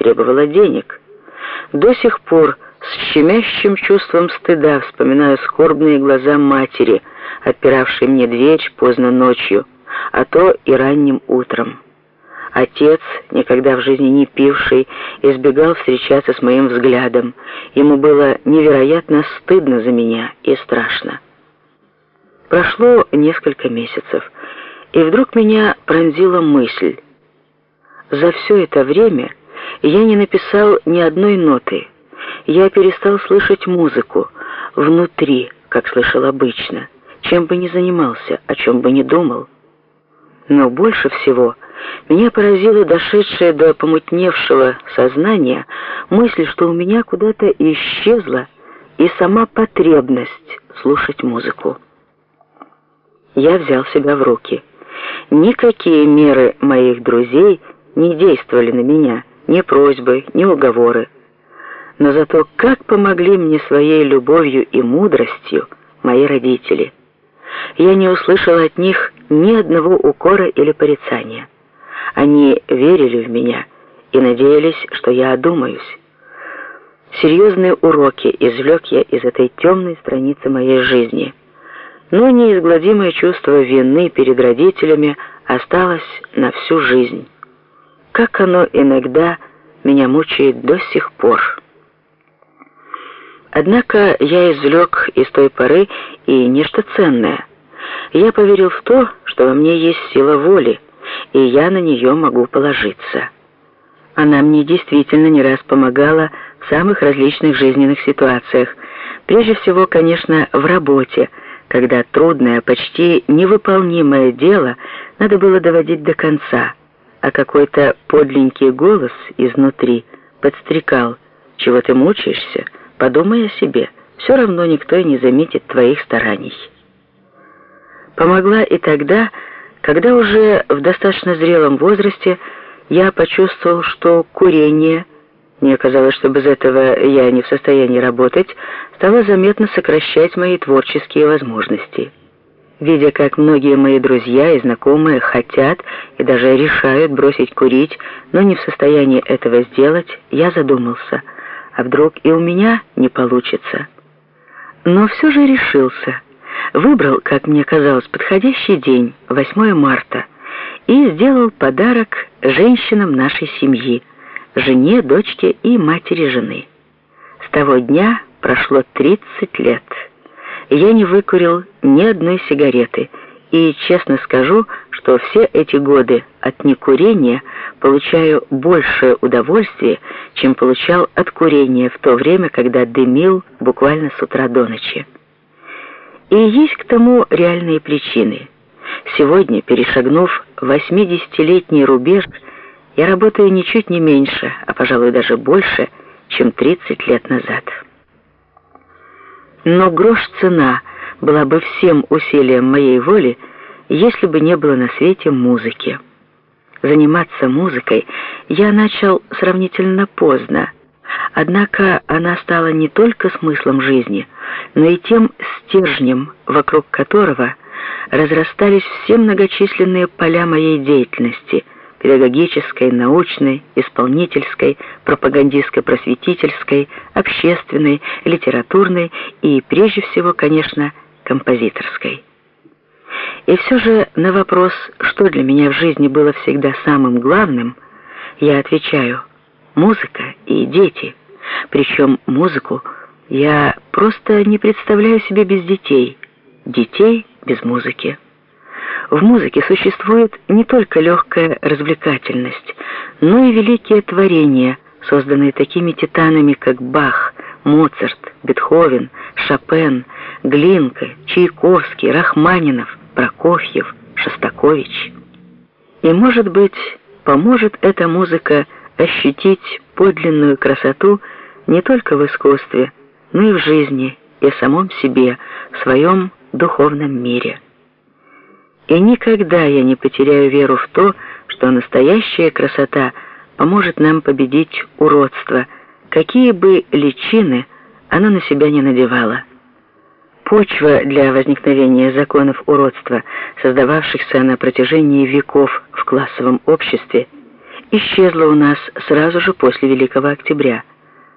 требовала денег. До сих пор с щемящим чувством стыда вспоминаю скорбные глаза матери, отпиравшей мне дверь поздно ночью, а то и ранним утром. Отец, никогда в жизни не пивший, избегал встречаться с моим взглядом. Ему было невероятно стыдно за меня и страшно. Прошло несколько месяцев, и вдруг меня пронзила мысль. За все это время я не написал ни одной ноты. Я перестал слышать музыку внутри, как слышал обычно, чем бы ни занимался, о чем бы ни думал. Но больше всего меня поразила дошедшая до помутневшего сознания мысль, что у меня куда-то исчезла и сама потребность слушать музыку. Я взял себя в руки. Никакие меры моих друзей не действовали на меня, ни просьбы, ни уговоры. Но зато как помогли мне своей любовью и мудростью мои родители. Я не услышал от них ни одного укора или порицания. Они верили в меня и надеялись, что я одумаюсь. Серьезные уроки извлек я из этой темной страницы моей жизни. Но неизгладимое чувство вины перед родителями осталось на всю жизнь. Как оно иногда меня мучает до сих пор. Однако я извлек из той поры и нечто ценное. Я поверил в то, что во мне есть сила воли, и я на нее могу положиться. Она мне действительно не раз помогала в самых различных жизненных ситуациях. Прежде всего, конечно, в работе, когда трудное, почти невыполнимое дело надо было доводить до конца, а какой-то подленький голос изнутри подстрекал, чего ты мучаешься, подумай о себе, все равно никто и не заметит твоих стараний. Помогла и тогда, когда уже в достаточно зрелом возрасте я почувствовал, что курение, мне казалось, что без этого я не в состоянии работать, стало заметно сокращать мои творческие возможности. Видя, как многие мои друзья и знакомые хотят и даже решают бросить курить, но не в состоянии этого сделать, я задумался, а вдруг и у меня не получится. Но все же решился выбрал, как мне казалось, подходящий день, 8 марта, и сделал подарок женщинам нашей семьи, жене, дочке и матери жены. С того дня прошло 30 лет. Я не выкурил ни одной сигареты, и честно скажу, что все эти годы от некурения получаю большее удовольствие, чем получал от курения в то время, когда дымил буквально с утра до ночи. И есть к тому реальные причины. Сегодня, перешагнув 80-летний рубеж, я работаю ничуть не меньше, а, пожалуй, даже больше, чем 30 лет назад. Но грош цена была бы всем усилием моей воли, если бы не было на свете музыки. Заниматься музыкой я начал сравнительно поздно, Однако она стала не только смыслом жизни, но и тем стержнем, вокруг которого разрастались все многочисленные поля моей деятельности – педагогической, научной, исполнительской, пропагандистско-просветительской, общественной, литературной и, прежде всего, конечно, композиторской. И все же на вопрос, что для меня в жизни было всегда самым главным, я отвечаю – музыка и дети. Причем музыку я просто не представляю себе без детей, детей без музыки. В музыке существует не только легкая развлекательность, но и великие творения, созданные такими титанами, как Бах, Моцарт, Бетховен, Шопен, Глинка, Чайковский, Рахманинов, Прокофьев, Шостакович. И, может быть, поможет эта музыка ощутить подлинную красоту не только в искусстве, но и в жизни, и в самом себе, в своем духовном мире. И никогда я не потеряю веру в то, что настоящая красота поможет нам победить уродство, какие бы личины оно на себя не надевало. Почва для возникновения законов уродства, создававшихся на протяжении веков в классовом обществе – исчезла у нас сразу же после Великого Октября –